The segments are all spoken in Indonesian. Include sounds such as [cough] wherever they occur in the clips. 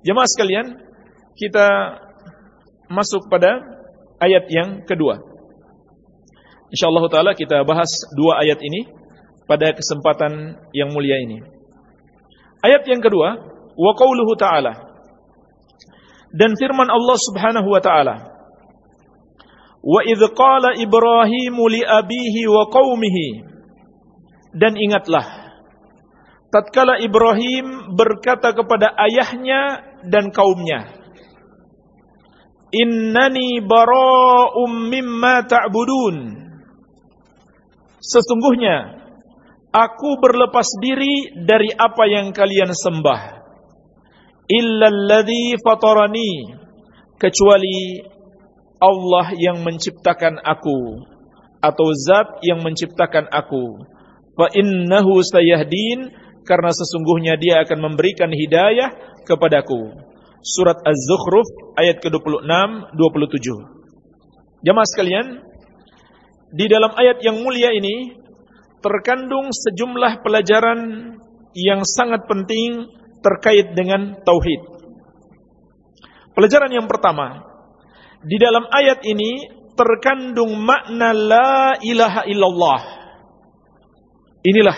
Jemaah sekalian, kita masuk pada ayat yang kedua. Insyaallah taala kita bahas dua ayat ini pada kesempatan yang mulia ini. Ayat yang kedua, wa qauluhu ta'ala. Dan firman Allah Subhanahu wa taala. Wa idh qala Ibrahim li abihi wa qaumihi. Dan ingatlah tatkala Ibrahim berkata kepada ayahnya dan kaumnya, Innani bara'um mimma ta'budun. Sesungguhnya aku berlepas diri dari apa yang kalian sembah. Illalladzi fatarani kecuali Allah yang menciptakan aku atau zat yang menciptakan aku. Fa innahu sayahdin karena sesungguhnya dia akan memberikan hidayah kepadaku. Surat Az-Zukhruf ayat ke-26 27. Jamaah sekalian, di dalam ayat yang mulia ini terkandung sejumlah pelajaran yang sangat penting terkait dengan tauhid. Pelajaran yang pertama, di dalam ayat ini terkandung makna la ilaha illallah. Inilah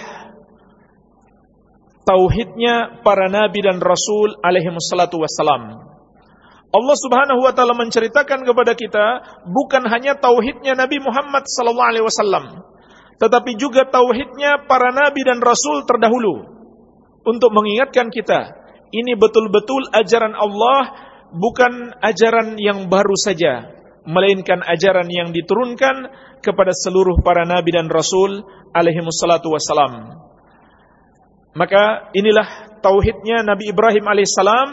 tauhidnya para nabi dan rasul alaihi wassalatu wassalam. Allah Subhanahu wa taala menceritakan kepada kita bukan hanya tauhidnya Nabi Muhammad sallallahu alaihi wasallam, tetapi juga tauhidnya para nabi dan rasul terdahulu untuk mengingatkan kita ini betul-betul ajaran Allah bukan ajaran yang baru saja melainkan ajaran yang diturunkan kepada seluruh para nabi dan rasul alaihi wassalatu wassalam maka inilah tauhidnya Nabi Ibrahim alaihissalam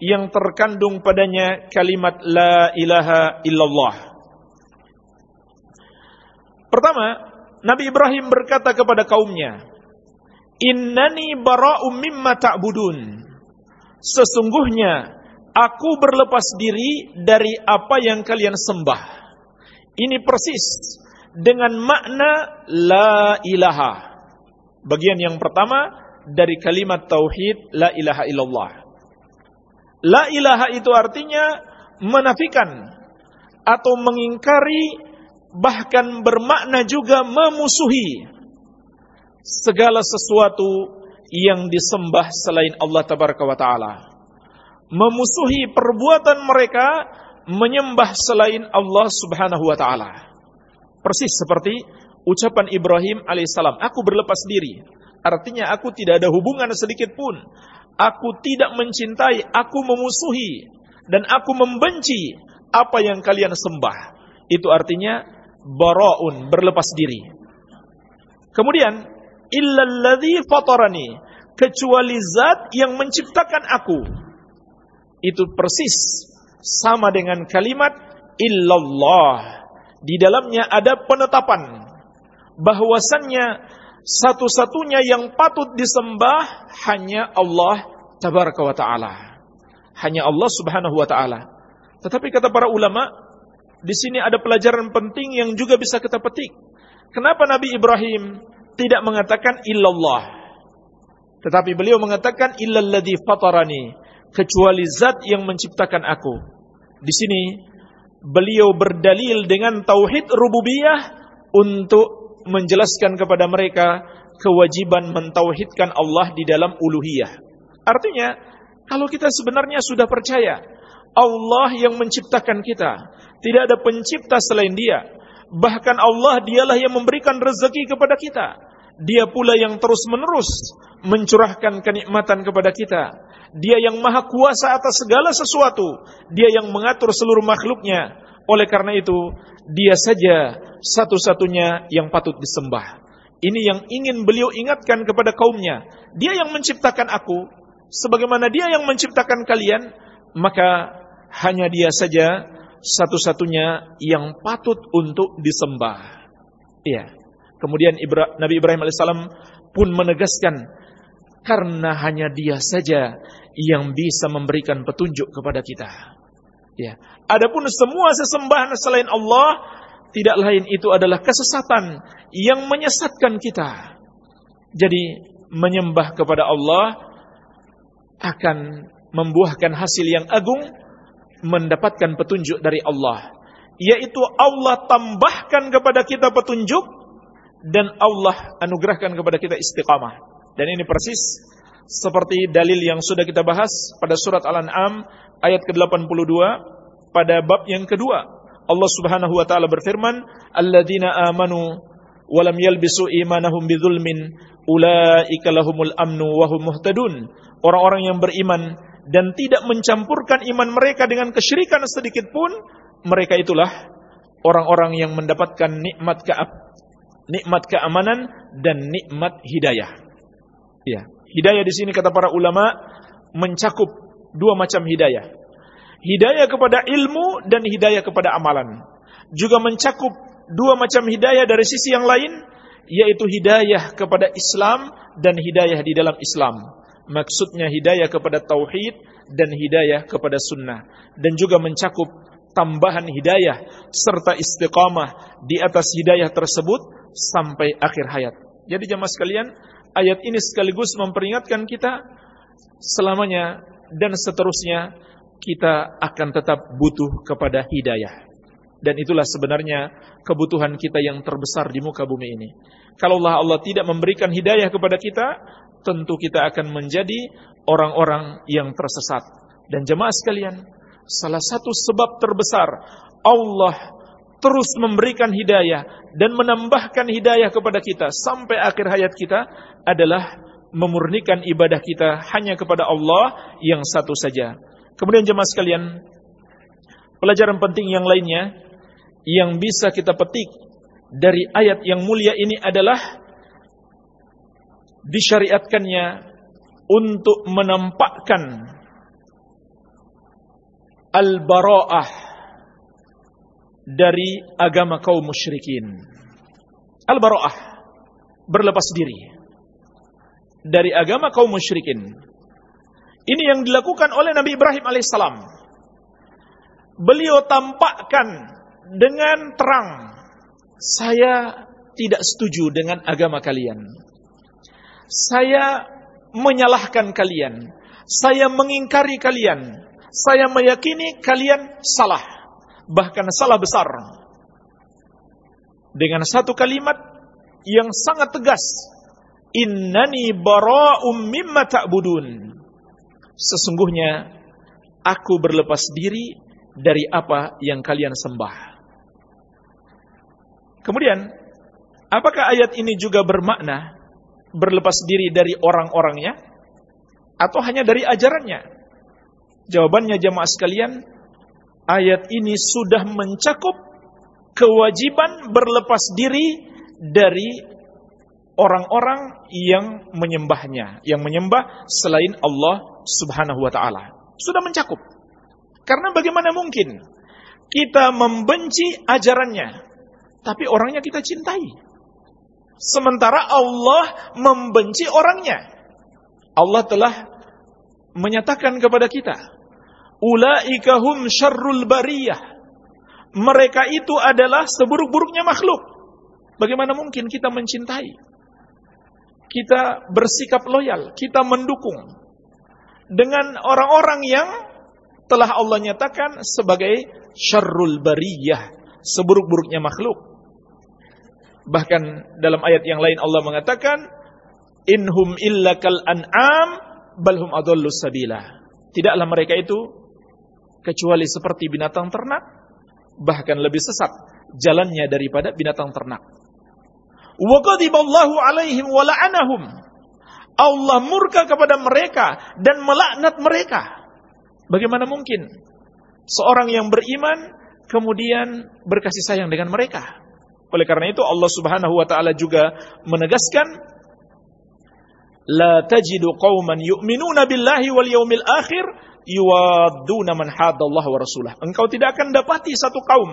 yang terkandung padanya kalimat la ilaha illallah pertama Nabi Ibrahim berkata kepada kaumnya, Innani bara'um mimma ta'budun. Sesungguhnya aku berlepas diri dari apa yang kalian sembah. Ini persis dengan makna la ilaha. Bagian yang pertama dari kalimat tauhid la ilaha illallah. La ilaha itu artinya menafikan atau mengingkari bahkan bermakna juga memusuhi segala sesuatu yang disembah selain Allah tabaraka wa taala. Memusuhi perbuatan mereka menyembah selain Allah Subhanahu wa taala. Persis seperti ucapan Ibrahim alaihissalam, aku berlepas diri. Artinya aku tidak ada hubungan sedikit pun. Aku tidak mencintai, aku memusuhi dan aku membenci apa yang kalian sembah. Itu artinya baraun berlepas diri. Kemudian illalladzi fatarani kecuali zat yang menciptakan aku. Itu persis sama dengan kalimat illallah. Di dalamnya ada penetapan bahwasannya satu-satunya yang patut disembah hanya Allah tabaraka wa taala. Hanya Allah Subhanahu wa taala. Tetapi kata para ulama, di sini ada pelajaran penting yang juga bisa kita petik. Kenapa Nabi Ibrahim tidak mengatakan illallah? Tetapi beliau mengatakan illalladzi fatarani, kecuali zat yang menciptakan aku. Di sini beliau berdalil dengan tauhid rububiyah untuk menjelaskan kepada mereka kewajiban mentauhidkan Allah di dalam uluhiyah. Artinya, kalau kita sebenarnya sudah percaya Allah yang menciptakan kita, tidak ada pencipta selain dia. Bahkan Allah dialah yang memberikan rezeki kepada kita. Dia pula yang terus-menerus mencurahkan kenikmatan kepada kita. Dia yang maha kuasa atas segala sesuatu. Dia yang mengatur seluruh makhluknya. Oleh karena itu, dia saja satu-satunya yang patut disembah. Ini yang ingin beliau ingatkan kepada kaumnya. Dia yang menciptakan aku, sebagaimana dia yang menciptakan kalian, maka hanya dia saja satu-satunya yang patut untuk disembah. Iya. Kemudian Ibra, Nabi Ibrahim alaihissalam pun menegaskan karena hanya dia saja yang bisa memberikan petunjuk kepada kita. Ya. Adapun semua sesembahan selain Allah tidak lain itu adalah kesesatan yang menyesatkan kita. Jadi menyembah kepada Allah akan membuahkan hasil yang agung mendapatkan petunjuk dari Allah yaitu Allah tambahkan kepada kita petunjuk dan Allah anugerahkan kepada kita istiqamah dan ini persis seperti dalil yang sudah kita bahas pada surat Al-An'am ayat ke-82 pada bab yang kedua Allah Subhanahu wa taala berfirman alladzina amanu wa lam yalbisu imanahum bidzulmin ulaika lahumul amnu wa hum muhtadun orang-orang yang beriman dan tidak mencampurkan iman mereka dengan kesyirikan sedikit pun, mereka itulah orang-orang yang mendapatkan nikmat ke nikmat keamanan dan nikmat hidayah. Ya, hidayah di sini kata para ulama mencakup dua macam hidayah. Hidayah kepada ilmu dan hidayah kepada amalan. Juga mencakup dua macam hidayah dari sisi yang lain, yaitu hidayah kepada Islam dan hidayah di dalam Islam maksudnya hidayah kepada tauhid dan hidayah kepada sunnah dan juga mencakup tambahan hidayah serta istiqamah di atas hidayah tersebut sampai akhir hayat. Jadi jemaah sekalian, ayat ini sekaligus memperingatkan kita selamanya dan seterusnya kita akan tetap butuh kepada hidayah. Dan itulah sebenarnya kebutuhan kita yang terbesar di muka bumi ini. Kalau Allah, Allah tidak memberikan hidayah kepada kita, tentu kita akan menjadi orang-orang yang tersesat. Dan jemaah sekalian, salah satu sebab terbesar Allah terus memberikan hidayah dan menambahkan hidayah kepada kita sampai akhir hayat kita adalah memurnikan ibadah kita hanya kepada Allah yang satu saja. Kemudian jemaah sekalian, pelajaran penting yang lainnya yang bisa kita petik dari ayat yang mulia ini adalah disyariatkannya untuk menampakkan al-bara'ah dari agama kaum musyrikin. Al-bara'ah berlepas diri dari agama kaum musyrikin. Ini yang dilakukan oleh Nabi Ibrahim alaihissalam. Beliau tampakkan dengan terang, saya tidak setuju dengan agama kalian saya menyalahkan kalian, saya mengingkari kalian, saya meyakini kalian salah, bahkan salah besar. Dengan satu kalimat yang sangat tegas, innani bara'um mimma ta'budun. Sesungguhnya aku berlepas diri dari apa yang kalian sembah. Kemudian, apakah ayat ini juga bermakna berlepas diri dari orang-orangnya atau hanya dari ajarannya? Jawabannya jemaah sekalian, ayat ini sudah mencakup kewajiban berlepas diri dari orang-orang yang menyembahnya, yang menyembah selain Allah Subhanahu wa taala. Sudah mencakup. Karena bagaimana mungkin kita membenci ajarannya, tapi orangnya kita cintai? Sementara Allah membenci orangnya. Allah telah menyatakan kepada kita, Ulaika hum syarrul bariyah. Mereka itu adalah seburuk-buruknya makhluk. Bagaimana mungkin kita mencintai? Kita bersikap loyal, kita mendukung dengan orang-orang yang telah Allah nyatakan sebagai syarrul bariyah, seburuk-buruknya makhluk. Bahkan dalam ayat yang lain Allah mengatakan, Inhum illa kal an'am balhum adallu sabila. Tidaklah mereka itu kecuali seperti binatang ternak, bahkan lebih sesat jalannya daripada binatang ternak. Alaihim. Allah murka kepada mereka dan melaknat mereka. Bagaimana mungkin seorang yang beriman kemudian berkasih sayang dengan mereka? Oleh karena itu Allah Subhanahu wa taala juga menegaskan La tajidu qauman yu'minuna billahi wal yaumil akhir yuwadduna man hadallahu wa rasulah. Engkau tidak akan dapati satu kaum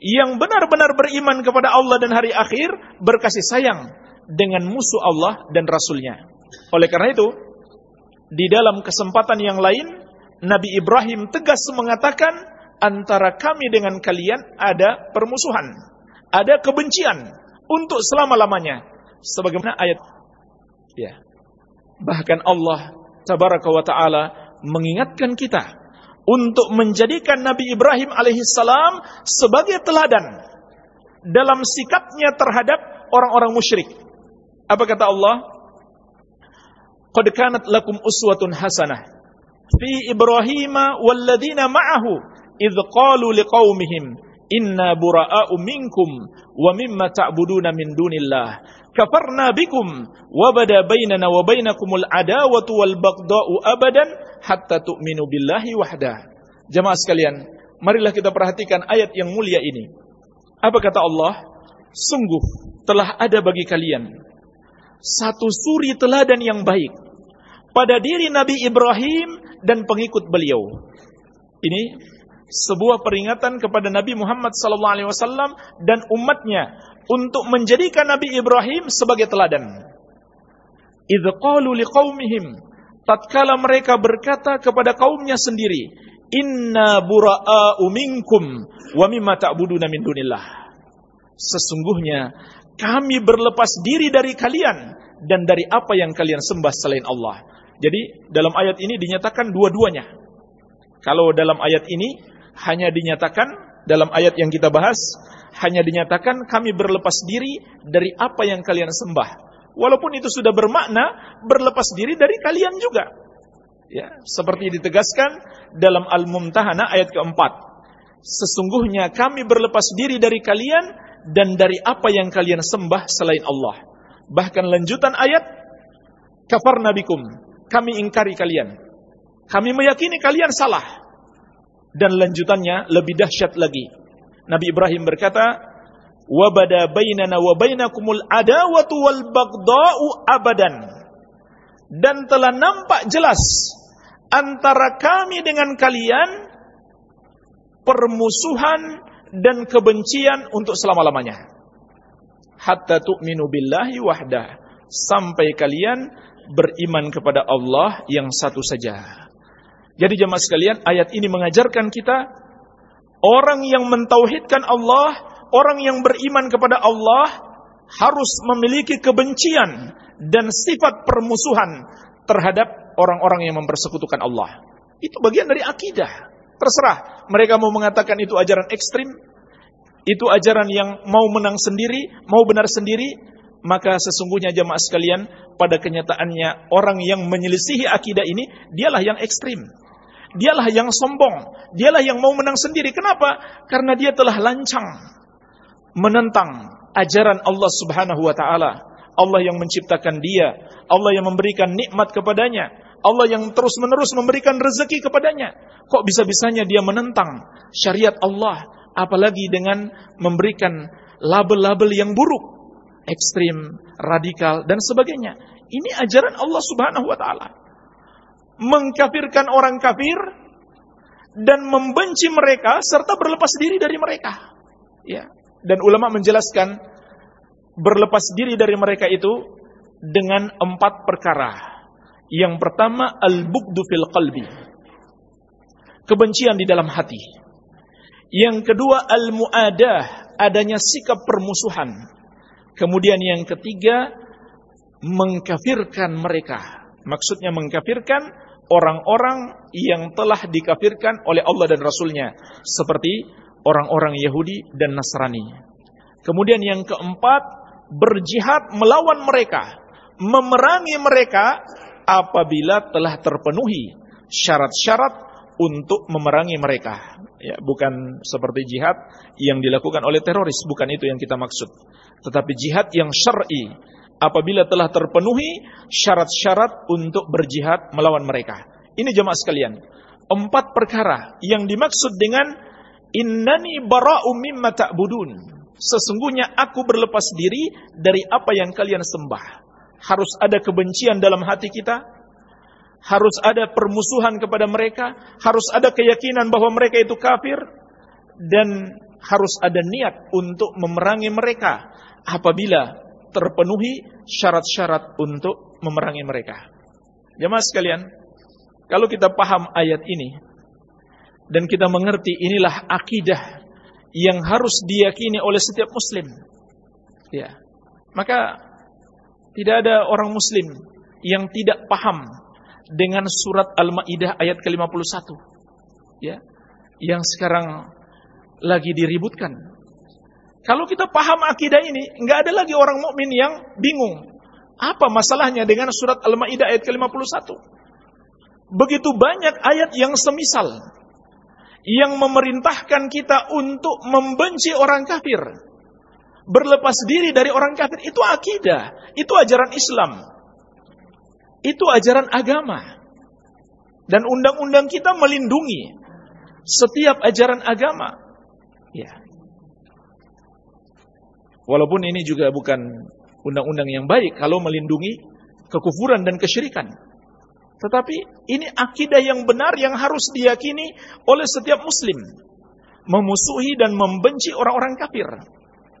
yang benar-benar beriman kepada Allah dan hari akhir berkasih sayang dengan musuh Allah dan Rasulnya. Oleh karena itu, di dalam kesempatan yang lain, Nabi Ibrahim tegas mengatakan antara kami dengan kalian ada permusuhan ada kebencian untuk selama-lamanya sebagaimana ayat ya bahkan Allah tabaraka wa taala mengingatkan kita untuk menjadikan Nabi Ibrahim alaihissalam sebagai teladan dalam sikapnya terhadap orang-orang musyrik. Apa kata Allah? Qad kanat lakum uswatun hasanah fi Ibrahim walladzina ma'ahu idh qalu liqaumihim inna bura'a'u minkum wa mimma ta'buduna min dunillah kafarna bikum wa bada bainana wa bainakumul adawatu wal baghda'u abadan hatta tu'minu billahi wahdah. Jemaah sekalian marilah kita perhatikan ayat yang mulia ini. Apa kata Allah? Sungguh telah ada bagi kalian satu suri teladan yang baik pada diri Nabi Ibrahim dan pengikut beliau. Ini sebuah peringatan kepada Nabi Muhammad SAW dan umatnya untuk menjadikan Nabi Ibrahim sebagai teladan. Idh qalu liqaumihim tatkala mereka berkata kepada kaumnya sendiri, "Inna bura'a'u minkum wa mimma ta'buduna min dunillah." Sesungguhnya kami berlepas diri dari kalian dan dari apa yang kalian sembah selain Allah. Jadi dalam ayat ini dinyatakan dua-duanya. Kalau dalam ayat ini hanya dinyatakan dalam ayat yang kita bahas hanya dinyatakan kami berlepas diri dari apa yang kalian sembah. Walaupun itu sudah bermakna berlepas diri dari kalian juga. Ya, seperti ditegaskan dalam Al-Mumtahanah ayat keempat. Sesungguhnya kami berlepas diri dari kalian dan dari apa yang kalian sembah selain Allah. Bahkan lanjutan ayat, kafar nabikum, kami ingkari kalian. Kami meyakini kalian salah. Dan lanjutannya lebih dahsyat lagi. Nabi Ibrahim berkata, wabada bainana wa bainakumul adawatu wal bagda'u abadan. Dan telah nampak jelas antara kami dengan kalian permusuhan dan kebencian untuk selama-lamanya. Hatta tu'minu billahi. Sampai kalian beriman kepada Allah yang satu saja. Jadi jemaah sekalian, ayat ini mengajarkan kita orang yang mentauhidkan Allah, orang yang beriman kepada Allah harus memiliki kebencian dan sifat permusuhan terhadap orang-orang yang mempersekutukan Allah. Itu bagian dari akidah. Terserah mereka mau mengatakan itu ajaran ekstrim, itu ajaran yang mau menang sendiri, mau benar sendiri, maka sesungguhnya jemaah sekalian pada kenyataannya orang yang menyelisihi akidah ini dialah yang ekstrim. Dialah yang sombong, dialah yang mau menang sendiri. Kenapa? Karena dia telah lancang menentang ajaran Allah Subhanahu wa taala. Allah yang menciptakan dia, Allah yang memberikan nikmat kepadanya, Allah yang terus-menerus memberikan rezeki kepadanya. Kok bisa-bisanya dia menentang syariat Allah, apalagi dengan memberikan label-label yang buruk, ekstrim, radikal dan sebagainya. Ini ajaran Allah Subhanahu wa taala. Mengkafirkan orang kafir dan membenci mereka serta berlepas diri dari mereka. Ya. Dan ulama menjelaskan berlepas diri dari mereka itu dengan empat perkara. Yang pertama al-bughdu fil qalbi. Kebencian di dalam hati. Yang kedua al-muadah, adanya sikap permusuhan. Kemudian yang ketiga mengkafirkan mereka. Maksudnya mengkafirkan orang-orang yang telah dikafirkan oleh Allah dan Rasulnya. Seperti orang-orang Yahudi dan Nasrani. Kemudian yang keempat, berjihad melawan mereka. Memerangi mereka apabila telah terpenuhi syarat-syarat untuk memerangi mereka. Ya, bukan seperti jihad yang dilakukan oleh teroris, bukan itu yang kita maksud. Tetapi jihad yang syar'i apabila telah terpenuhi syarat-syarat untuk berjihad melawan mereka. Ini jemaah sekalian, empat perkara yang dimaksud dengan innani bara'u mimma ta'budun. Sesungguhnya aku berlepas diri dari apa yang kalian sembah harus ada kebencian dalam hati kita, harus ada permusuhan kepada mereka, harus ada keyakinan bahwa mereka itu kafir, dan harus ada niat untuk memerangi mereka apabila terpenuhi syarat-syarat untuk memerangi mereka. Jemaah sekalian, kalau kita paham ayat ini dan kita mengerti inilah akidah yang harus diyakini oleh setiap muslim. Ya. Maka tidak ada orang muslim yang tidak paham dengan surat Al-Maidah ayat ke-51. Ya. Yang sekarang lagi diributkan. Kalau kita paham akidah ini, nggak ada lagi orang mukmin yang bingung. Apa masalahnya dengan surat Al-Maidah ayat ke-51? Begitu banyak ayat yang semisal yang memerintahkan kita untuk membenci orang kafir. Berlepas diri dari orang kafir itu akidah, itu ajaran Islam. Itu ajaran agama. Dan undang-undang kita melindungi setiap ajaran agama. Ya. Walaupun ini juga bukan undang-undang yang baik kalau melindungi kekufuran dan kesyirikan. Tetapi ini akidah yang benar yang harus diyakini oleh setiap muslim. Memusuhi dan membenci orang-orang kafir.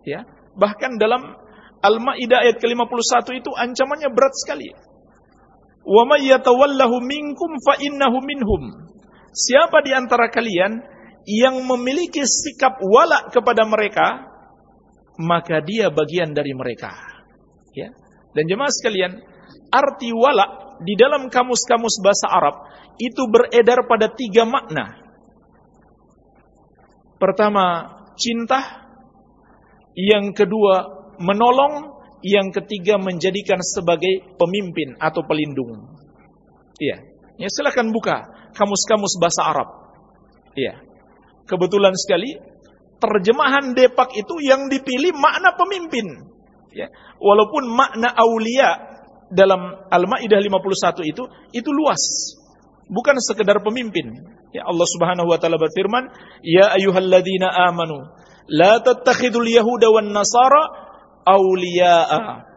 Ya. Bahkan dalam Al-Maidah ayat ke-51 itu ancamannya berat sekali. Wa may yatawallahu minkum fa innahu minhum. Siapa di antara kalian yang memiliki sikap wala kepada mereka, maka dia bagian dari mereka. Ya. Dan jemaah sekalian, arti wala di dalam kamus-kamus bahasa Arab itu beredar pada tiga makna. Pertama, cinta. Yang kedua, menolong. Yang ketiga, menjadikan sebagai pemimpin atau pelindung. Iya. Ya, silakan buka kamus-kamus bahasa Arab. Iya. Kebetulan sekali terjemahan Depak itu yang dipilih makna pemimpin. Ya. Walaupun makna aulia dalam Al-Maidah 51 itu itu luas. Bukan sekedar pemimpin. Ya Allah Subhanahu wa taala berfirman, "Ya ayyuhalladzina amanu, la tattakhidul yahuda wan nasara awliya'a."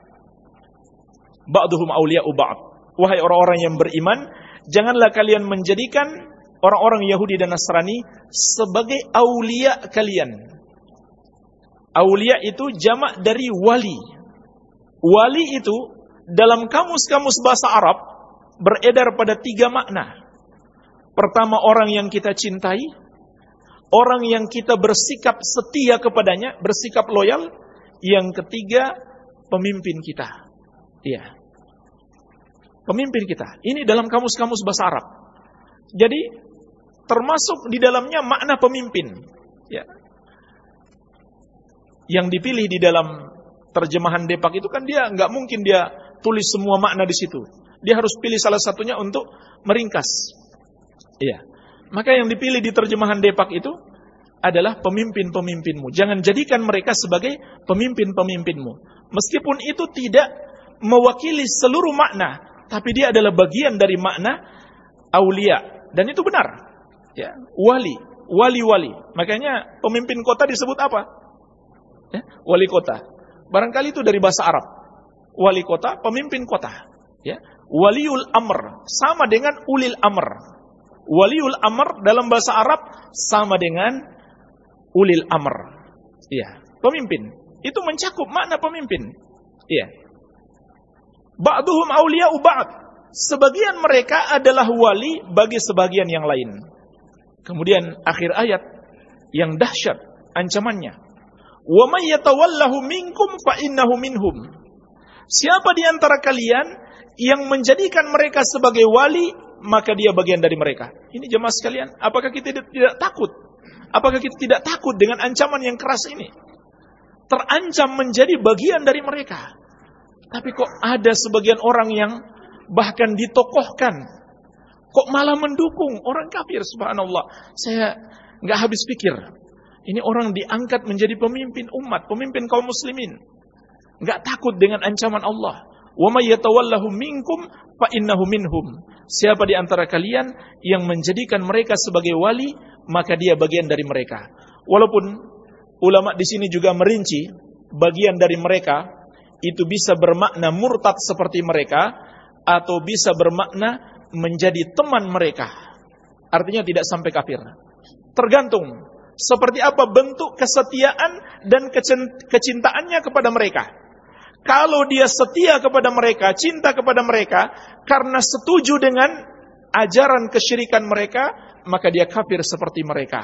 Ba'duhum awliya'u ba'd. Wahai orang-orang yang beriman, janganlah kalian menjadikan orang-orang Yahudi dan Nasrani sebagai aulia kalian. Aulia itu jamak dari wali. Wali itu dalam kamus-kamus bahasa Arab beredar pada tiga makna. Pertama orang yang kita cintai, orang yang kita bersikap setia kepadanya, bersikap loyal. Yang ketiga, pemimpin kita. Iya. Pemimpin kita. Ini dalam kamus-kamus bahasa Arab. Jadi termasuk di dalamnya makna pemimpin. Ya. Yang dipilih di dalam terjemahan Depak itu kan dia nggak mungkin dia tulis semua makna di situ. Dia harus pilih salah satunya untuk meringkas. Iya. Maka yang dipilih di terjemahan Depak itu adalah pemimpin-pemimpinmu. Jangan jadikan mereka sebagai pemimpin-pemimpinmu. Meskipun itu tidak mewakili seluruh makna, tapi dia adalah bagian dari makna aulia dan itu benar. Ya, wali, wali-wali. Makanya pemimpin kota disebut apa? Ya, wali kota. Barangkali itu dari bahasa Arab wali kota, pemimpin kota. Ya. Waliul amr sama dengan ulil amr. Waliul amr dalam bahasa Arab sama dengan ulil amr. Ya, pemimpin. Itu mencakup makna pemimpin. Iya. Ba'duhum awliya'u ba'd. Sebagian mereka adalah wali bagi sebagian yang lain. Kemudian akhir ayat yang dahsyat ancamannya. Wa may yatawallahu minkum fa innahu minhum. Siapa di antara kalian yang menjadikan mereka sebagai wali, maka dia bagian dari mereka. Ini jemaah sekalian, apakah kita tidak, tidak takut? Apakah kita tidak takut dengan ancaman yang keras ini? Terancam menjadi bagian dari mereka. Tapi kok ada sebagian orang yang bahkan ditokohkan. Kok malah mendukung orang kafir subhanallah. Saya nggak habis pikir. Ini orang diangkat menjadi pemimpin umat, pemimpin kaum muslimin nggak takut dengan ancaman Allah. Wa minkum fa innahu minhum. Siapa di antara kalian yang menjadikan mereka sebagai wali, maka dia bagian dari mereka. Walaupun ulama di sini juga merinci bagian dari mereka itu bisa bermakna murtad seperti mereka atau bisa bermakna menjadi teman mereka. Artinya tidak sampai kafir. Tergantung seperti apa bentuk kesetiaan dan kecintaannya kepada mereka. Kalau dia setia kepada mereka, cinta kepada mereka, karena setuju dengan ajaran kesyirikan mereka, maka dia kafir seperti mereka.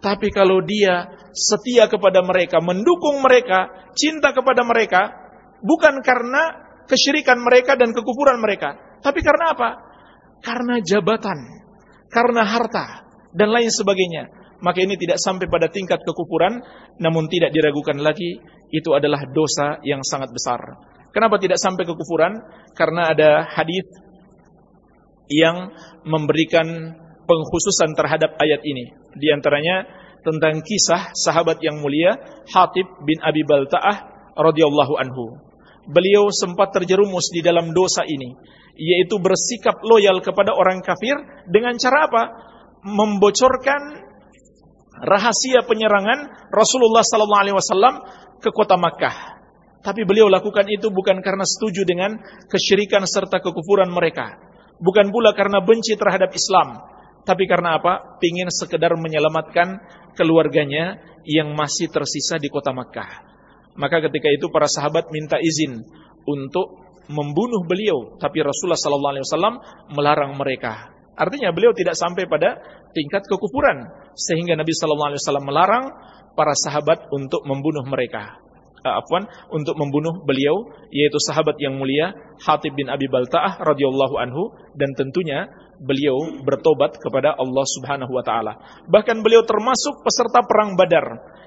Tapi kalau dia setia kepada mereka, mendukung mereka, cinta kepada mereka, bukan karena kesyirikan mereka dan kekufuran mereka, tapi karena apa? Karena jabatan, karena harta, dan lain sebagainya. Maka ini tidak sampai pada tingkat kekufuran, namun tidak diragukan lagi, itu adalah dosa yang sangat besar. Kenapa tidak sampai kekufuran? Karena ada hadis yang memberikan pengkhususan terhadap ayat ini. Di antaranya tentang kisah sahabat yang mulia Hatib bin Abi Balta'ah radhiyallahu anhu. Beliau sempat terjerumus di dalam dosa ini, yaitu bersikap loyal kepada orang kafir dengan cara apa? Membocorkan rahasia penyerangan Rasulullah sallallahu alaihi wasallam ke kota Makkah. Tapi beliau lakukan itu bukan karena setuju dengan kesyirikan serta kekufuran mereka. Bukan pula karena benci terhadap Islam. Tapi karena apa? Pingin sekedar menyelamatkan keluarganya yang masih tersisa di kota Makkah. Maka ketika itu para sahabat minta izin untuk membunuh beliau. Tapi Rasulullah SAW melarang mereka. Artinya beliau tidak sampai pada tingkat kekufuran. Sehingga Nabi SAW melarang para sahabat untuk membunuh mereka uh, afwan untuk membunuh beliau yaitu sahabat yang mulia Hatib bin Abi Baltaah radhiyallahu anhu dan tentunya beliau bertobat kepada Allah Subhanahu wa taala. Bahkan beliau termasuk peserta perang Badar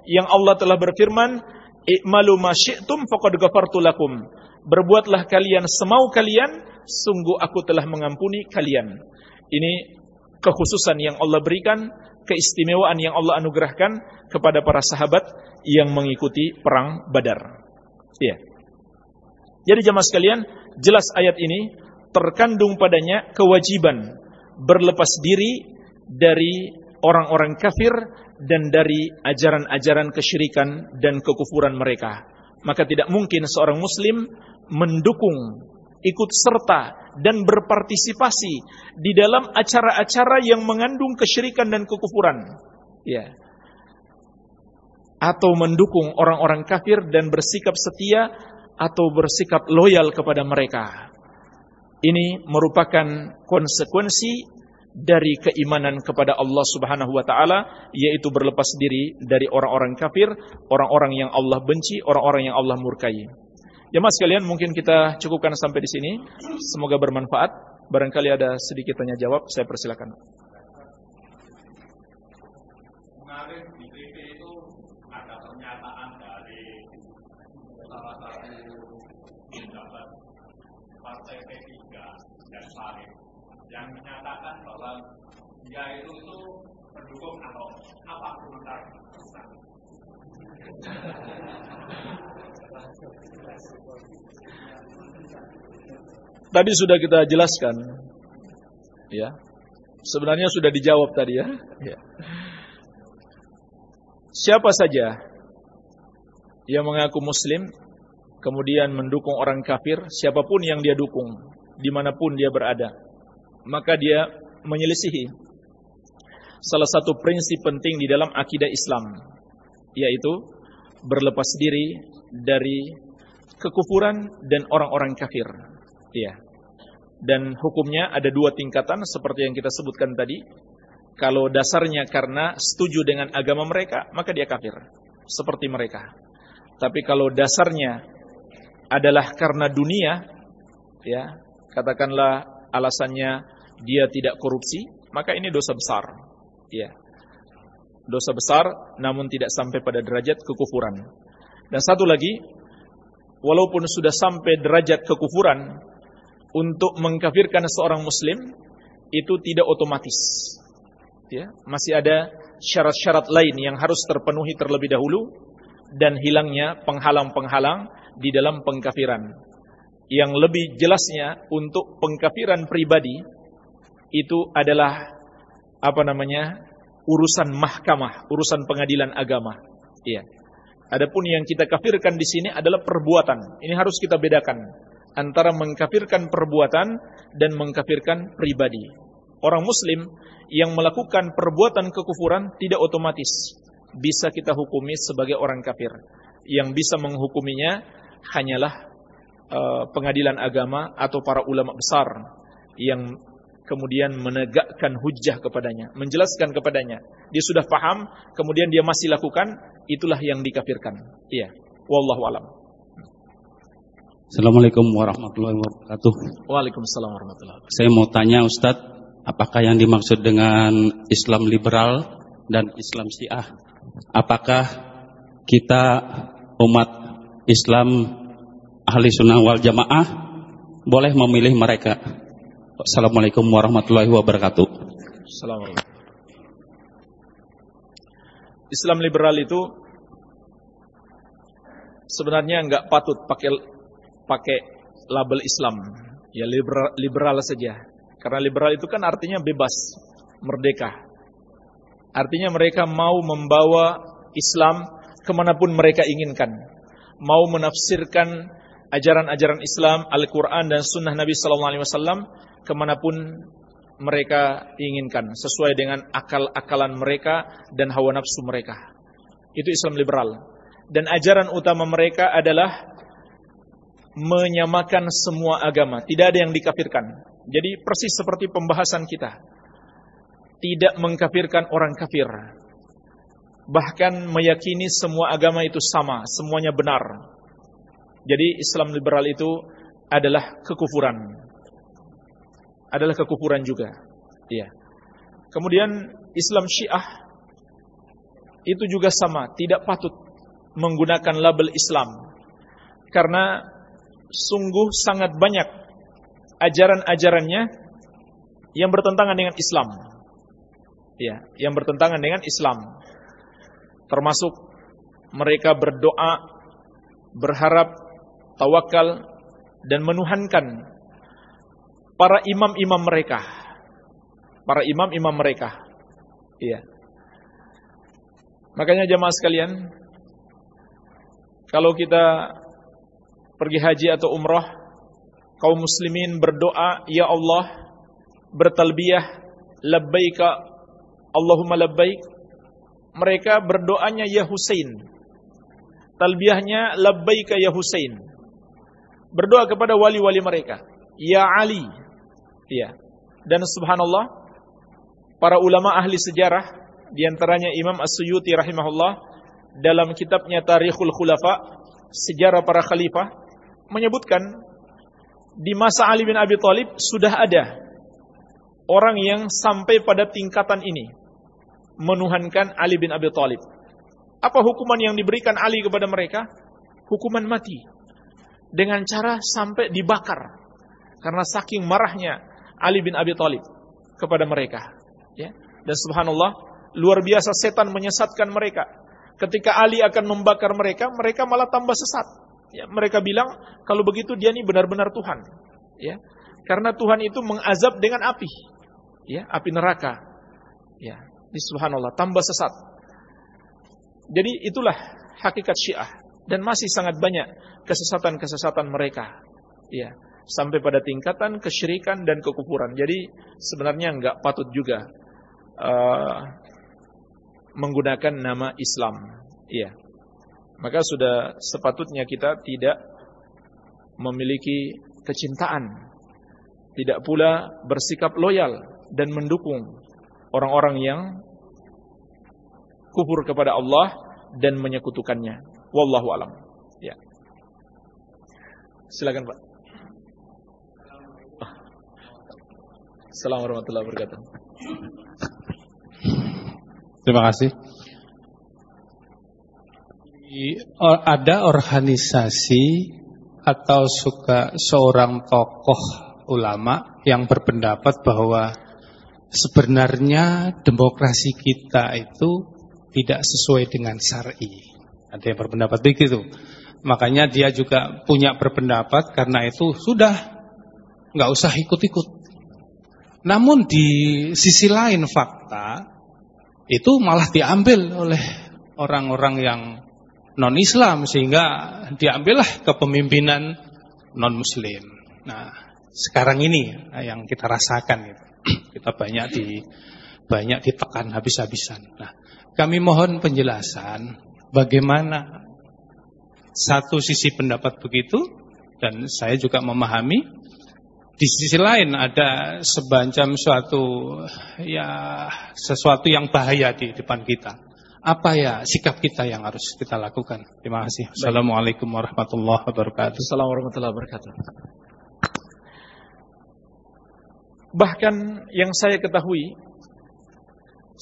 yang Allah telah berfirman, "I'malu ma syi'tum faqad ghafartu lakum." Berbuatlah kalian semau kalian, sungguh aku telah mengampuni kalian. Ini kekhususan yang Allah berikan, keistimewaan yang Allah anugerahkan kepada para sahabat yang mengikuti perang Badar. Iya. Jadi jemaah sekalian, jelas ayat ini terkandung padanya kewajiban berlepas diri dari orang-orang kafir dan dari ajaran-ajaran kesyirikan dan kekufuran mereka. Maka tidak mungkin seorang muslim mendukung, ikut serta dan berpartisipasi di dalam acara-acara yang mengandung kesyirikan dan kekufuran. Ya atau mendukung orang-orang kafir dan bersikap setia atau bersikap loyal kepada mereka. Ini merupakan konsekuensi dari keimanan kepada Allah Subhanahu wa taala yaitu berlepas diri dari orang-orang kafir, orang-orang yang Allah benci, orang-orang yang Allah murkai. Ya mas sekalian, mungkin kita cukupkan sampai di sini. Semoga bermanfaat. Barangkali ada sedikit tanya jawab, saya persilakan. Yang menyatakan bahwa dia itu itu pendukung Ahok. Apa komentar Tadi sudah kita jelaskan, ya. Sebenarnya sudah dijawab tadi ya. ya. Siapa saja yang mengaku Muslim, kemudian mendukung orang kafir, siapa pun yang dia dukung, di mana pun dia berada, maka dia menyelisihi salah satu prinsip penting di dalam akidah Islam yaitu berlepas diri dari kekufuran dan orang-orang kafir. Ya. Dan hukumnya ada dua tingkatan seperti yang kita sebutkan tadi. Kalau dasarnya karena setuju dengan agama mereka, maka dia kafir seperti mereka. Tapi kalau dasarnya adalah karena dunia, ya, katakanlah alasannya dia tidak korupsi, maka ini dosa besar. Ya. Dosa besar namun tidak sampai pada derajat kekufuran. Dan satu lagi, walaupun sudah sampai derajat kekufuran untuk mengkafirkan seorang muslim itu tidak otomatis. Ya, masih ada syarat-syarat lain yang harus terpenuhi terlebih dahulu dan hilangnya penghalang-penghalang di dalam pengkafiran yang lebih jelasnya untuk pengkafiran pribadi itu adalah apa namanya urusan mahkamah, urusan pengadilan agama. Iya. Adapun yang kita kafirkan di sini adalah perbuatan. Ini harus kita bedakan antara mengkafirkan perbuatan dan mengkafirkan pribadi. Orang muslim yang melakukan perbuatan kekufuran tidak otomatis bisa kita hukumi sebagai orang kafir. Yang bisa menghukuminya hanyalah pengadilan agama atau para ulama besar yang kemudian menegakkan hujah kepadanya, menjelaskan kepadanya. Dia sudah paham, kemudian dia masih lakukan, itulah yang dikafirkan. Iya. Wallahu alam. Assalamualaikum warahmatullahi wabarakatuh. Waalaikumsalam warahmatullahi wabarakatuh. Saya mau tanya Ustadz, apakah yang dimaksud dengan Islam liberal dan Islam syiah? Apakah kita umat Islam ahli sunnah wal jamaah boleh memilih mereka? Assalamualaikum warahmatullahi wabarakatuh. Assalamualaikum. Islam liberal itu sebenarnya nggak patut pakai pakai label Islam. Ya liberal, liberal saja. Karena liberal itu kan artinya bebas, merdeka. Artinya mereka mau membawa Islam ke mana pun mereka inginkan. Mau menafsirkan ajaran-ajaran Islam, Al-Quran dan Sunnah Nabi Sallallahu Alaihi Wasallam ke mana pun mereka inginkan sesuai dengan akal-akalan mereka dan hawa nafsu mereka. Itu Islam liberal. Dan ajaran utama mereka adalah menyamakan semua agama, tidak ada yang dikafirkan. Jadi persis seperti pembahasan kita. Tidak mengkafirkan orang kafir. Bahkan meyakini semua agama itu sama, semuanya benar. Jadi Islam liberal itu adalah kekufuran. Adalah kekufuran juga. Iya. Kemudian Islam Syiah itu juga sama, tidak patut menggunakan label Islam. Karena sungguh sangat banyak ajaran-ajarannya yang bertentangan dengan Islam. Ya, yang bertentangan dengan Islam. Termasuk mereka berdoa, berharap, tawakal dan menuhankan para imam-imam mereka. Para imam-imam mereka. Iya. Makanya jamaah sekalian, kalau kita pergi haji atau umrah, kaum muslimin berdoa, Ya Allah, bertalbiyah, labbaika, Allahumma labbaik. Mereka berdoanya Ya Husain. Talbiyahnya labbaika Ya Husain. Berdoa kepada wali-wali mereka. Ya Ali. Ya. Dan subhanallah, para ulama ahli sejarah, di antaranya Imam As-Suyuti rahimahullah, dalam kitabnya Tarikhul Khulafa, sejarah para khalifah, menyebutkan di masa Ali bin Abi Thalib sudah ada orang yang sampai pada tingkatan ini menuhankan Ali bin Abi Thalib. Apa hukuman yang diberikan Ali kepada mereka? Hukuman mati. Dengan cara sampai dibakar. Karena saking marahnya Ali bin Abi Thalib kepada mereka. Ya. Dan subhanallah, luar biasa setan menyesatkan mereka. Ketika Ali akan membakar mereka, mereka malah tambah sesat. Ya, mereka bilang kalau begitu dia ini benar-benar Tuhan. Ya, karena Tuhan itu mengazab dengan api, ya, api neraka. Ya, ini subhanallah tambah sesat. Jadi itulah hakikat Syiah dan masih sangat banyak kesesatan-kesesatan mereka. Ya, sampai pada tingkatan kesyirikan dan kekufuran. Jadi sebenarnya enggak patut juga uh, menggunakan nama Islam. Iya maka sudah sepatutnya kita tidak memiliki kecintaan, tidak pula bersikap loyal dan mendukung orang-orang yang kufur kepada Allah dan menyekutukannya. Wallahu alam. Ya. Silakan Pak. Assalamualaikum warahmatullahi wabarakatuh. Terima kasih ada organisasi atau suka seorang tokoh ulama yang berpendapat bahwa sebenarnya demokrasi kita itu tidak sesuai dengan syar'i. Ada yang berpendapat begitu. Makanya dia juga punya berpendapat karena itu sudah nggak usah ikut-ikut. Namun di sisi lain fakta itu malah diambil oleh orang-orang yang non Islam sehingga diambillah kepemimpinan non Muslim. Nah, sekarang ini yang kita rasakan gitu. [clears throat] Kita banyak di banyak ditekan habis-habisan. Nah, kami mohon penjelasan bagaimana satu sisi pendapat begitu dan saya juga memahami di sisi lain ada sebancam suatu ya sesuatu yang bahaya di depan kita apa ya sikap kita yang harus kita lakukan? Terima kasih. Assalamualaikum warahmatullahi wabarakatuh. Assalamualaikum warahmatullahi wabarakatuh. Bahkan yang saya ketahui,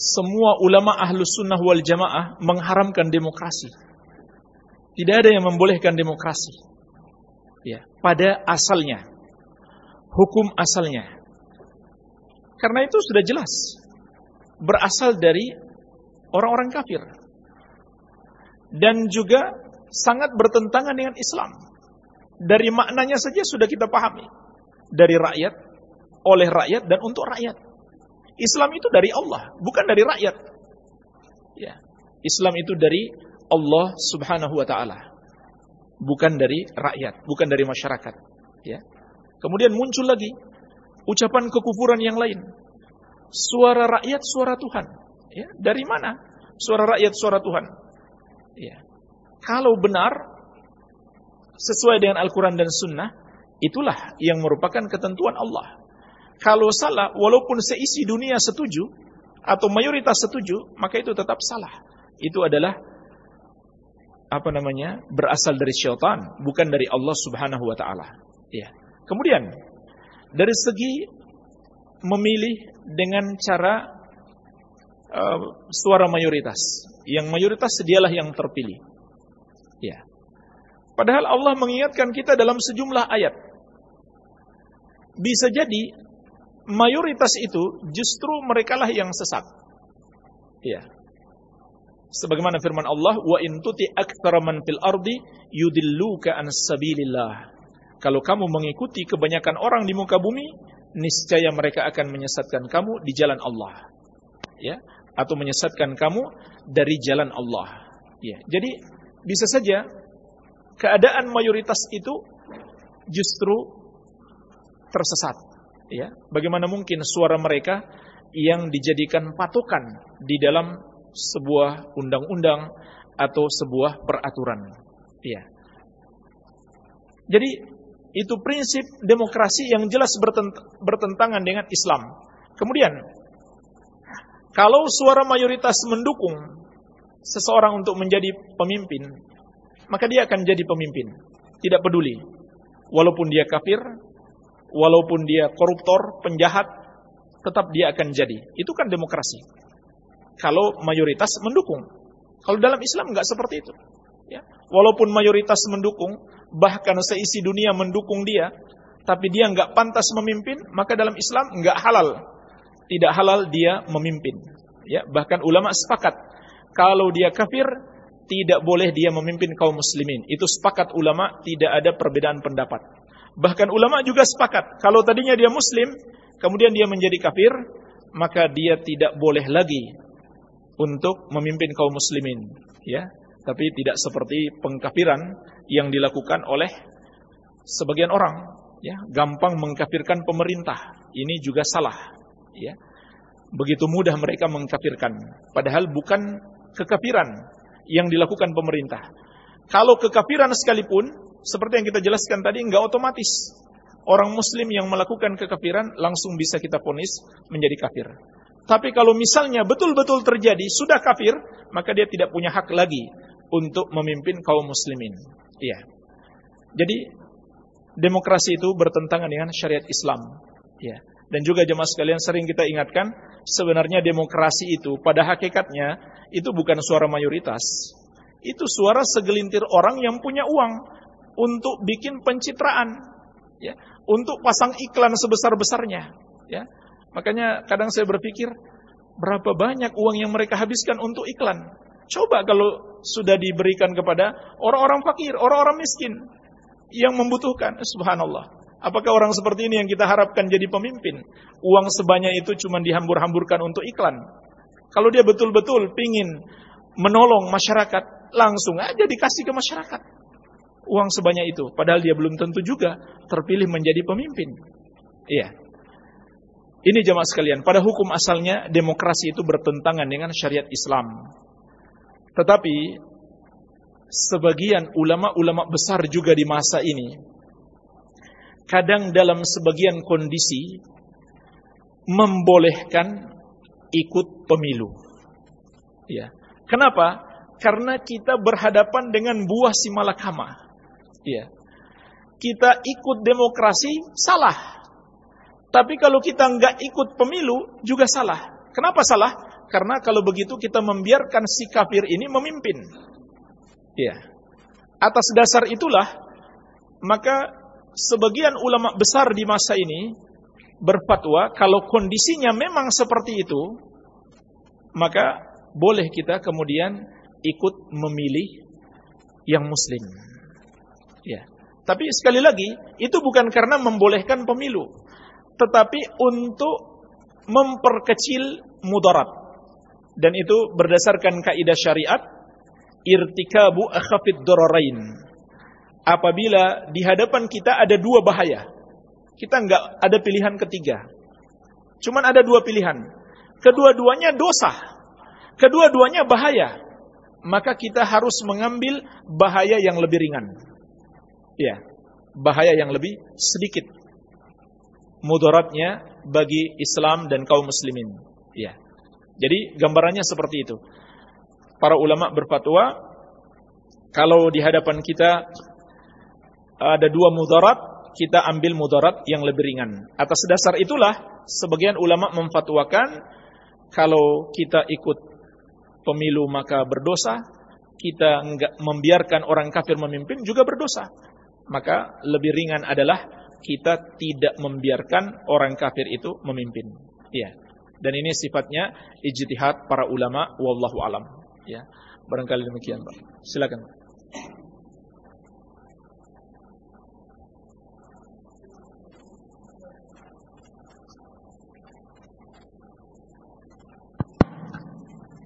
semua ulama ahlus sunnah wal jamaah mengharamkan demokrasi. Tidak ada yang membolehkan demokrasi. Ya, pada asalnya. Hukum asalnya. Karena itu sudah jelas. Berasal dari orang-orang kafir. Dan juga sangat bertentangan dengan Islam. Dari maknanya saja sudah kita pahami. Dari rakyat, oleh rakyat dan untuk rakyat. Islam itu dari Allah, bukan dari rakyat. Ya. Islam itu dari Allah Subhanahu wa taala. Bukan dari rakyat, bukan dari masyarakat, ya. Kemudian muncul lagi ucapan kekufuran yang lain. Suara rakyat, suara Tuhan. Ya, dari mana? Suara rakyat, suara Tuhan. Ya. Kalau benar sesuai dengan Al-Quran dan Sunnah, itulah yang merupakan ketentuan Allah. Kalau salah, walaupun seisi dunia setuju atau mayoritas setuju, maka itu tetap salah. Itu adalah apa namanya? berasal dari syaitan, bukan dari Allah Subhanahu wa taala. Ya. Kemudian dari segi memilih dengan cara uh, suara mayoritas. Yang mayoritas dialah yang terpilih. Ya. Padahal Allah mengingatkan kita dalam sejumlah ayat. Bisa jadi mayoritas itu justru merekalah yang sesat. Ya. Sebagaimana firman Allah, "Wa in tuti aktsara man fil ardi yudilluka an sabilillah." Kalau kamu mengikuti kebanyakan orang di muka bumi, niscaya mereka akan menyesatkan kamu di jalan Allah. Ya, atau menyesatkan kamu dari jalan Allah. Ya. Jadi bisa saja keadaan mayoritas itu justru tersesat ya bagaimana mungkin suara mereka yang dijadikan patokan di dalam sebuah undang-undang atau sebuah peraturan? Ya. Jadi itu prinsip demokrasi yang jelas bertentangan dengan Islam. Kemudian kalau suara mayoritas mendukung seseorang untuk menjadi pemimpin maka dia akan jadi pemimpin tidak peduli. Walaupun dia kafir walaupun dia koruptor, penjahat, tetap dia akan jadi. Itu kan demokrasi. Kalau mayoritas mendukung. Kalau dalam Islam nggak seperti itu. Ya. Walaupun mayoritas mendukung, bahkan seisi dunia mendukung dia, tapi dia nggak pantas memimpin, maka dalam Islam nggak halal. Tidak halal dia memimpin. Ya, bahkan ulama sepakat kalau dia kafir tidak boleh dia memimpin kaum muslimin. Itu sepakat ulama, tidak ada perbedaan pendapat. Bahkan ulama juga sepakat, kalau tadinya dia muslim, kemudian dia menjadi kafir, maka dia tidak boleh lagi untuk memimpin kaum muslimin, ya. Tapi tidak seperti pengkafiran yang dilakukan oleh sebagian orang, ya, gampang mengkafirkan pemerintah. Ini juga salah, ya. Begitu mudah mereka mengkafirkan, padahal bukan kekafiran yang dilakukan pemerintah. Kalau kekafiran sekalipun seperti yang kita jelaskan tadi, enggak otomatis. Orang muslim yang melakukan kekafiran langsung bisa kita ponis menjadi kafir. Tapi kalau misalnya betul-betul terjadi, sudah kafir, maka dia tidak punya hak lagi untuk memimpin kaum muslimin. Iya. Jadi, demokrasi itu bertentangan dengan syariat Islam. Ya. Dan juga jemaah sekalian sering kita ingatkan, sebenarnya demokrasi itu pada hakikatnya itu bukan suara mayoritas. Itu suara segelintir orang yang punya uang untuk bikin pencitraan, ya, untuk pasang iklan sebesar-besarnya, ya. Makanya kadang saya berpikir berapa banyak uang yang mereka habiskan untuk iklan. Coba kalau sudah diberikan kepada orang-orang fakir, orang-orang miskin yang membutuhkan, subhanallah. Apakah orang seperti ini yang kita harapkan jadi pemimpin? Uang sebanyak itu cuma dihambur-hamburkan untuk iklan. Kalau dia betul-betul pingin menolong masyarakat, langsung aja dikasih ke masyarakat uang sebanyak itu. Padahal dia belum tentu juga terpilih menjadi pemimpin. Iya. Ini jamaah sekalian, pada hukum asalnya demokrasi itu bertentangan dengan syariat Islam. Tetapi sebagian ulama-ulama besar juga di masa ini kadang dalam sebagian kondisi membolehkan ikut pemilu. Ya. Kenapa? Karena kita berhadapan dengan buah si malakama. Ya. Kita ikut demokrasi salah. Tapi kalau kita nggak ikut pemilu juga salah. Kenapa salah? Karena kalau begitu kita membiarkan si kafir ini memimpin. Ya. Atas dasar itulah maka sebagian ulama besar di masa ini berfatwa kalau kondisinya memang seperti itu maka boleh kita kemudian ikut memilih yang muslim. Ya. Tapi sekali lagi itu bukan karena membolehkan pemilu, tetapi untuk memperkecil mudarat. Dan itu berdasarkan kaidah syariat irtikabu akhafid dararain apabila di hadapan kita ada dua bahaya. Kita nggak ada pilihan ketiga. Cuman ada dua pilihan. Kedua-duanya dosa. Kedua-duanya bahaya. Maka kita harus mengambil bahaya yang lebih ringan. Ya, bahaya yang lebih sedikit. Mudaratnya bagi Islam dan kaum muslimin. Ya. Jadi gambarannya seperti itu. Para ulama berfatwa kalau di hadapan kita ada dua mudarat, kita ambil mudarat yang lebih ringan. Atas dasar itulah sebagian ulama memfatwakan kalau kita ikut pemilu maka berdosa, kita membiarkan orang kafir memimpin juga berdosa. Maka lebih ringan adalah kita tidak membiarkan orang kafir itu memimpin. Ya. Dan ini sifatnya ijtihad para ulama wallahu alam. Ya. Barangkali demikian, Pak. Silakan.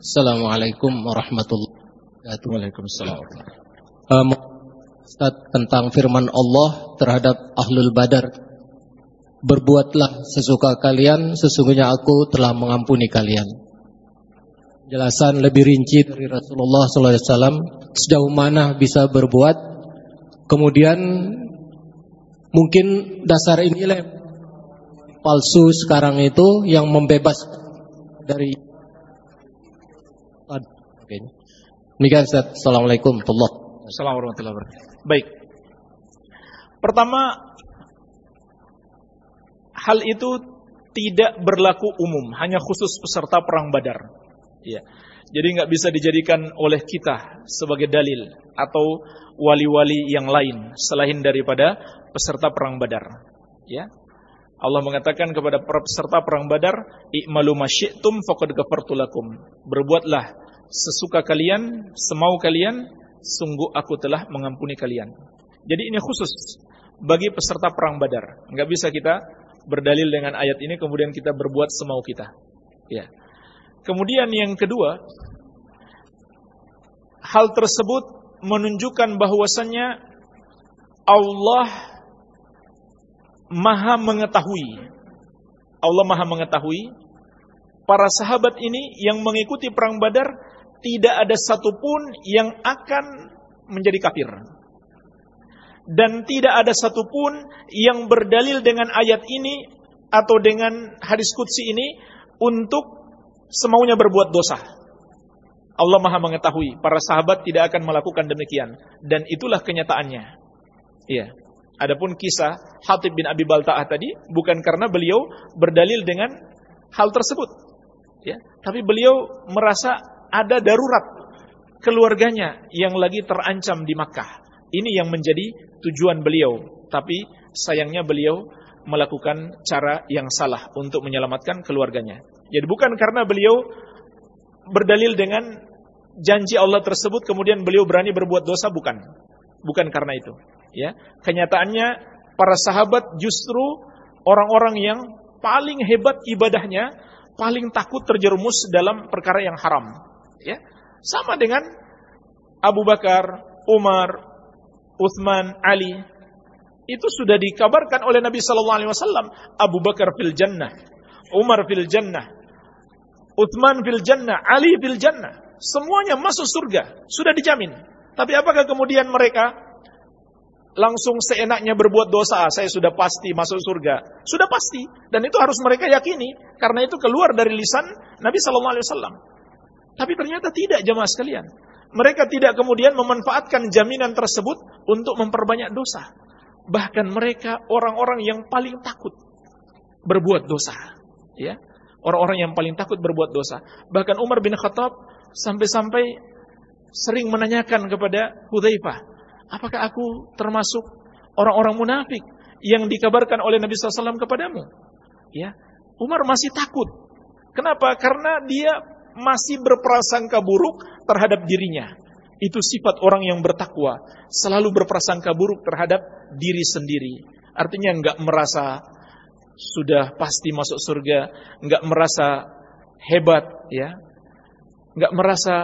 Assalamualaikum warahmatullahi wabarakatuh. Waalaikumsalam. Um, Ustaz, tentang firman Allah terhadap ahlul badar. Berbuatlah sesuka kalian, sesungguhnya aku telah mengampuni kalian. Jelasan lebih rinci dari Rasulullah SAW sejauh mana bisa berbuat. Kemudian mungkin dasar inilah palsu sekarang itu yang membebas dari. Demikian Ustaz. Assalamualaikum warahmatullahi wabarakatuh. Baik. Pertama, hal itu tidak berlaku umum, hanya khusus peserta perang Badar. Ya. Jadi nggak bisa dijadikan oleh kita sebagai dalil atau wali-wali yang lain selain daripada peserta perang Badar. Ya. Allah mengatakan kepada peserta perang Badar, "I'malu masyi'tum faqad ghafartu lakum." Berbuatlah sesuka kalian, semau kalian, sungguh aku telah mengampuni kalian. Jadi ini khusus bagi peserta perang Badar. Enggak bisa kita berdalil dengan ayat ini kemudian kita berbuat semau kita. Ya. Kemudian yang kedua, hal tersebut menunjukkan bahwasannya Allah Maha mengetahui. Allah Maha mengetahui para sahabat ini yang mengikuti perang Badar tidak ada satupun yang akan menjadi kafir. Dan tidak ada satupun yang berdalil dengan ayat ini atau dengan hadis kudsi ini untuk semaunya berbuat dosa. Allah maha mengetahui, para sahabat tidak akan melakukan demikian. Dan itulah kenyataannya. Iya. Adapun kisah Hatib bin Abi Balta'ah tadi, bukan karena beliau berdalil dengan hal tersebut. Ya, tapi beliau merasa ada darurat keluarganya yang lagi terancam di Makkah. Ini yang menjadi tujuan beliau. Tapi sayangnya beliau melakukan cara yang salah untuk menyelamatkan keluarganya. Jadi bukan karena beliau berdalil dengan janji Allah tersebut kemudian beliau berani berbuat dosa bukan. Bukan karena itu, ya. Kenyataannya para sahabat justru orang-orang yang paling hebat ibadahnya, paling takut terjerumus dalam perkara yang haram. Ya, sama dengan Abu Bakar, Umar, Uthman, Ali. Itu sudah dikabarkan oleh Nabi Sallallahu Alaihi Wasallam. Abu Bakar fil jannah, Umar fil jannah, Uthman fil jannah, Ali fil jannah. Semuanya masuk surga, sudah dijamin. Tapi apakah kemudian mereka langsung seenaknya berbuat dosa, saya sudah pasti masuk surga. Sudah pasti dan itu harus mereka yakini karena itu keluar dari lisan Nabi sallallahu alaihi wasallam. Tapi ternyata tidak jamaah sekalian. Mereka tidak kemudian memanfaatkan jaminan tersebut untuk memperbanyak dosa. Bahkan mereka orang-orang yang paling takut berbuat dosa. Ya, orang-orang yang paling takut berbuat dosa. Bahkan Umar bin Khattab sampai-sampai sering menanyakan kepada Hudzaifah, apakah aku termasuk orang-orang munafik yang dikabarkan oleh Nabi SAW kepadamu? Ya, Umar masih takut. Kenapa? Karena dia masih berprasangka buruk terhadap dirinya. Itu sifat orang yang bertakwa, selalu berprasangka buruk terhadap diri sendiri. Artinya enggak merasa sudah pasti masuk surga, enggak merasa hebat ya. Enggak merasa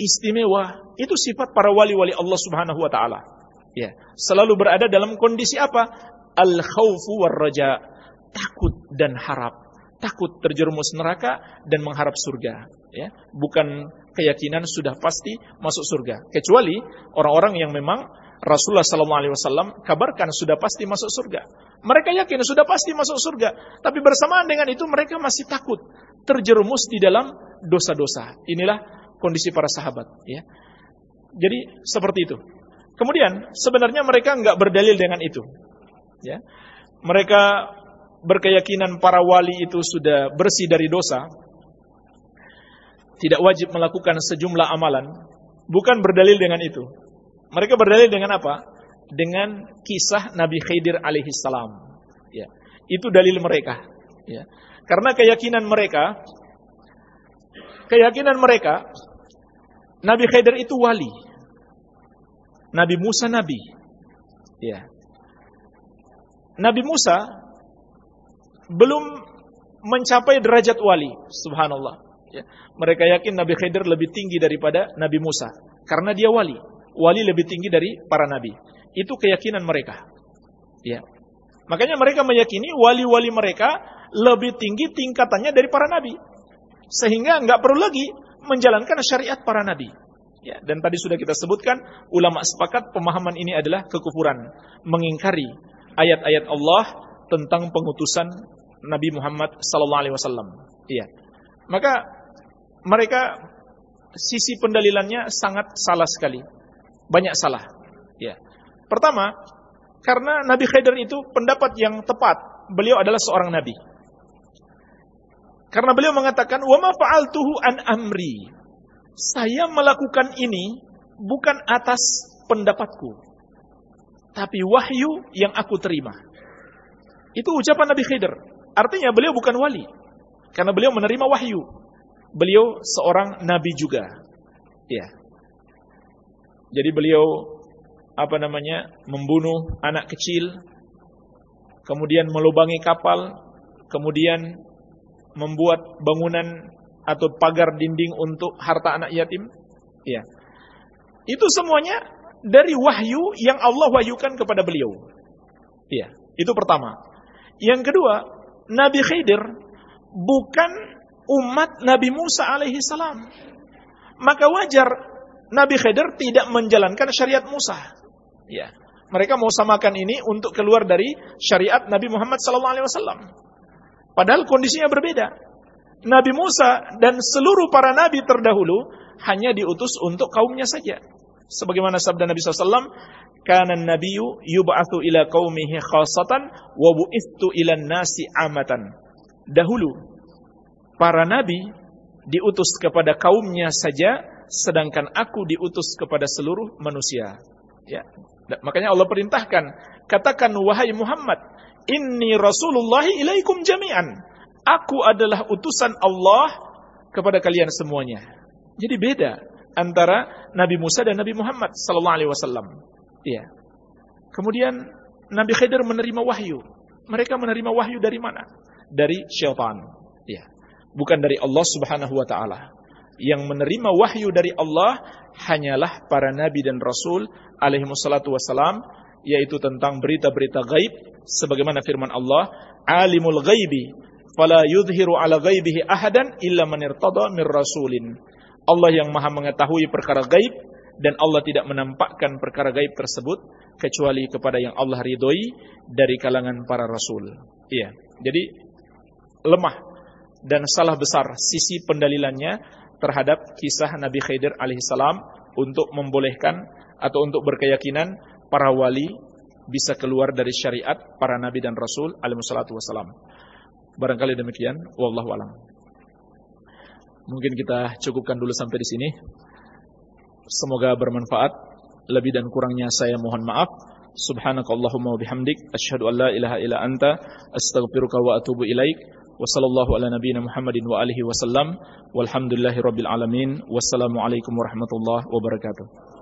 istimewa. Itu sifat para wali-wali Allah Subhanahu wa taala. Ya, selalu berada dalam kondisi apa? Al-khaufu war-raja, takut dan harap takut terjerumus neraka dan mengharap surga ya. Bukan keyakinan sudah pasti masuk surga. Kecuali orang-orang yang memang Rasulullah sallallahu alaihi wasallam kabarkan sudah pasti masuk surga. Mereka yakin sudah pasti masuk surga tapi bersamaan dengan itu mereka masih takut terjerumus di dalam dosa-dosa. Inilah kondisi para sahabat ya. Jadi seperti itu. Kemudian sebenarnya mereka nggak berdalil dengan itu ya. Mereka berkeyakinan para wali itu sudah bersih dari dosa, tidak wajib melakukan sejumlah amalan, bukan berdalil dengan itu. Mereka berdalil dengan apa? Dengan kisah Nabi Khidir alaihi salam. Ya. Itu dalil mereka. Ya. Karena keyakinan mereka, keyakinan mereka, Nabi Khidir itu wali. Nabi Musa nabi. Ya. Nabi Musa belum mencapai derajat wali. Subhanallah. Ya. Mereka yakin Nabi Khidir lebih tinggi daripada Nabi Musa. Karena dia wali. Wali lebih tinggi dari para nabi. Itu keyakinan mereka. Ya. Makanya mereka meyakini wali-wali mereka lebih tinggi tingkatannya dari para nabi. Sehingga nggak perlu lagi menjalankan syariat para nabi. Ya, dan tadi sudah kita sebutkan ulama sepakat pemahaman ini adalah kekufuran, mengingkari ayat-ayat Allah tentang pengutusan Nabi Muhammad sallallahu alaihi wasallam. Iya. Maka mereka sisi pendalilannya sangat salah sekali. Banyak salah. Ya. Pertama, karena Nabi Khidir itu pendapat yang tepat. Beliau adalah seorang nabi. Karena beliau mengatakan, "Wa ma fa'altuhu an amri." Saya melakukan ini bukan atas pendapatku, tapi wahyu yang aku terima. Itu ucapan Nabi Khidir. Artinya beliau bukan wali. Karena beliau menerima wahyu. Beliau seorang nabi juga. Ya. Jadi beliau apa namanya? membunuh anak kecil, kemudian melubangi kapal, kemudian membuat bangunan atau pagar dinding untuk harta anak yatim. Ya. Itu semuanya dari wahyu yang Allah wahyukan kepada beliau. Ya, itu pertama. Yang kedua, Nabi Khidir bukan umat Nabi Musa alaihi salam. Maka wajar Nabi Khidir tidak menjalankan syariat Musa. Ya. Mereka mau samakan ini untuk keluar dari syariat Nabi Muhammad SAW. Padahal kondisinya berbeda. Nabi Musa dan seluruh para nabi terdahulu hanya diutus untuk kaumnya saja. Sebagaimana sabda Nabi SAW, kana nabiyyu yub'atsu ila qaumihi khassatan wa bu'ithu ila nasi amatan. Dahulu para nabi diutus kepada kaumnya saja sedangkan aku diutus kepada seluruh manusia. Ya. Makanya Allah perintahkan, katakan wahai Muhammad, inni Rasulullah ilaikum jami'an. Aku adalah utusan Allah kepada kalian semuanya. Jadi beda antara Nabi Musa dan Nabi Muhammad sallallahu alaihi wasallam. Iya. Kemudian Nabi Khidir menerima wahyu. Mereka menerima wahyu dari mana? Dari syaitan. Ya. Bukan dari Allah Subhanahu wa taala. Yang menerima wahyu dari Allah hanyalah para nabi dan rasul alaihi wassalatu wassalam yaitu tentang berita-berita gaib sebagaimana firman Allah, "Alimul ghaibi fala yudhiru ala ghaibihi ahadan illa man irtada mir rasulin." Allah yang Maha mengetahui perkara gaib dan Allah tidak menampakkan perkara gaib tersebut kecuali kepada yang Allah ridhoi dari kalangan para rasul. Iya. Jadi lemah dan salah besar sisi pendalilannya terhadap kisah Nabi Khidir alaihissalam untuk membolehkan atau untuk berkeyakinan para wali bisa keluar dari syariat para nabi dan rasul alaihissalatu wassalam. Barangkali demikian, wallahu alam. Mungkin kita cukupkan dulu sampai di sini. Semoga bermanfaat. Lebih dan kurangnya saya mohon maaf. Subhanakallahumma wa bihamdik asyhadu an la ilaha illa anta astaghfiruka wa atubu ilaik. Wa sallallahu ala nabiyyina Muhammadin wa alihi wasallam. Walhamdulillahirabbil alamin. Wassalamualaikum warahmatullahi wabarakatuh.